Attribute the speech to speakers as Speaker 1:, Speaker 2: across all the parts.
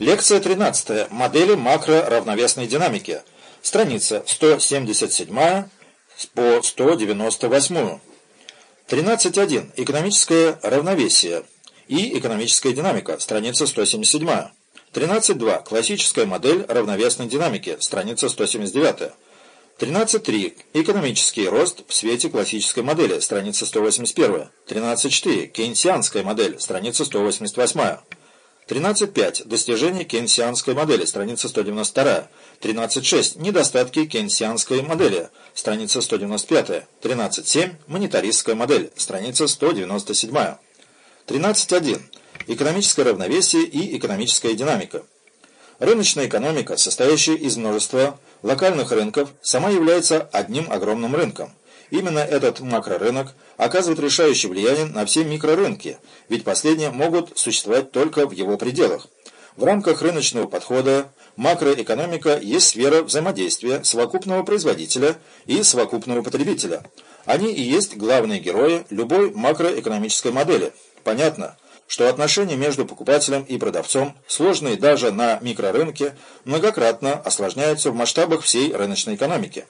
Speaker 1: Лекция 13. Модели макроравновесной динамики. Страница 177 по 198. 13.1. Экономическое равновесие и экономическая динамика. Страница 177. 13.2. Классическая модель равновесной динамики. Страница 179. 13.3. Экономический рост в свете классической модели. Страница 181. 13.4. Кейнсианская модель. Страница 188. 13.5. Достижение кейнсианской модели. Страница 192. 13.6. Недостатки кейнсианской модели. Страница 195. 13.7. Монетаристская модель. Страница 197. 13.1. Экономическое равновесие и экономическая динамика. Рыночная экономика, состоящая из множества локальных рынков, сама является одним огромным рынком. Именно этот макрорынок оказывает решающее влияние на все микрорынки, ведь последние могут существовать только в его пределах. В рамках рыночного подхода макроэкономика есть сфера взаимодействия совокупного производителя и совокупного потребителя. Они и есть главные герои любой макроэкономической модели. Понятно, что отношения между покупателем и продавцом, сложные даже на микрорынке, многократно осложняются в масштабах всей рыночной экономики.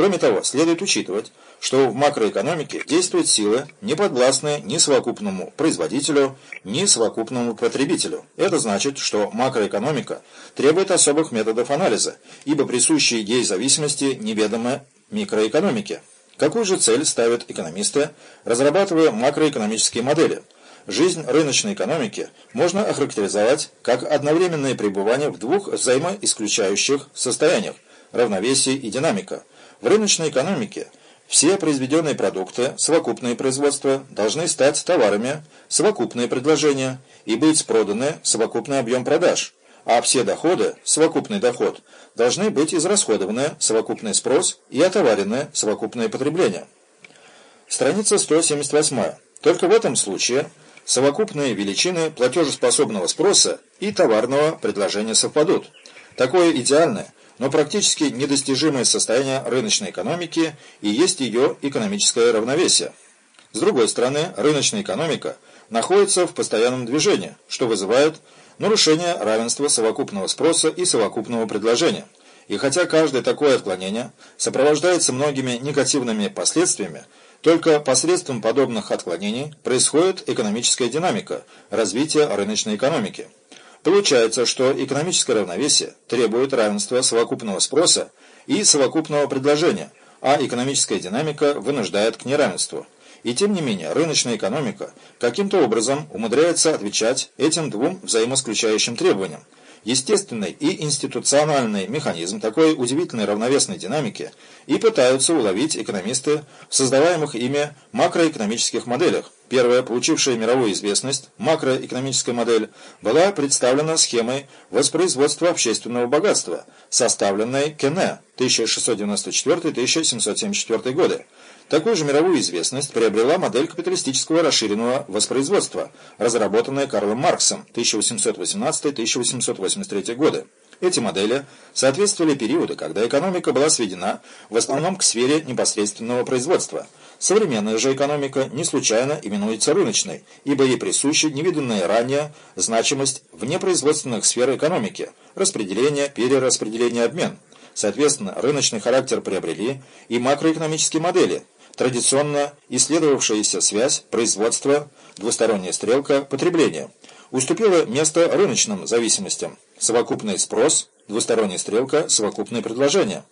Speaker 1: Кроме того, следует учитывать, что в макроэкономике действуют силы, не подвластные ни совокупному производителю, ни совокупному потребителю. Это значит, что макроэкономика требует особых методов анализа, ибо присущие ей зависимости неведомы микроэкономике. Какую же цель ставят экономисты, разрабатывая макроэкономические модели? Жизнь рыночной экономики можно охарактеризовать как одновременное пребывание в двух взаимоисключающих состояниях – равновесие и динамика. В рыночной экономике – все произведенные продукты, совокупные производства, должны стать товарами, совокупные предложения и быть проданы совокупный объем продаж, а все доходы, совокупный доход, должны быть израсходованы, совокупный спрос и отоварены, совокупное потребление. Страница 178. Только в этом случае совокупные величины платежеспособного спроса и товарного предложения совпадут. Такое идеальное – но практически недостижимое состояние рыночной экономики и есть ее экономическое равновесие. С другой стороны, рыночная экономика находится в постоянном движении, что вызывает нарушение равенства совокупного спроса и совокупного предложения. И хотя каждое такое отклонение сопровождается многими негативными последствиями, только посредством подобных отклонений происходит экономическая динамика, развития рыночной экономики. Получается, что экономическое равновесие требует равенства совокупного спроса и совокупного предложения, а экономическая динамика вынуждает к неравенству. И тем не менее, рыночная экономика каким-то образом умудряется отвечать этим двум взаимосключающим требованиям. Естественный и институциональный механизм такой удивительной равновесной динамики и пытаются уловить экономисты в создаваемых ими макроэкономических моделях. Первая, получившая мировую известность, макроэкономическая модель, была представлена схемой воспроизводства общественного богатства, составленной Кене 1694-1774 годы. Такую же мировую известность приобрела модель капиталистического расширенного воспроизводства, разработанная Карлом Марксом 1818-1883 годы. Эти модели соответствовали периоду, когда экономика была сведена в основном к сфере непосредственного производства. Современная же экономика не случайно именуется рыночной, ибо ей присуща невиданная ранее значимость внепроизводственных сфер экономики – распределение, перераспределение, обмен. Соответственно, рыночный характер приобрели и макроэкономические модели – традиционно исследовавшаяся связь производства, двусторонняя стрелка, потребления, уступила место рыночным зависимостям, совокупный спрос, двусторонняя стрелка, совокупное предложение,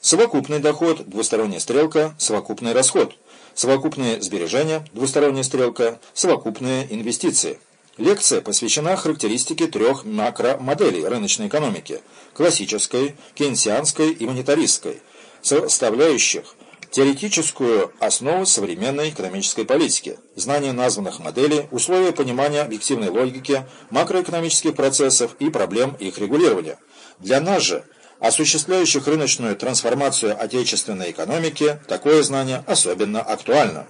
Speaker 1: совокупный доход, двусторонняя стрелка, совокупный расход, совокупные сбережения, двусторонняя стрелка, совокупные инвестиции. Лекция посвящена характеристике трех макромоделей рыночной экономики – классической, кейнсианской и монетаристской, составляющих теоретическую основу современной экономической политики, знание названных моделей, условия понимания объективной логики, макроэкономических процессов и проблем их регулирования. Для нас же, осуществляющих рыночную трансформацию отечественной экономики, такое знание особенно актуально.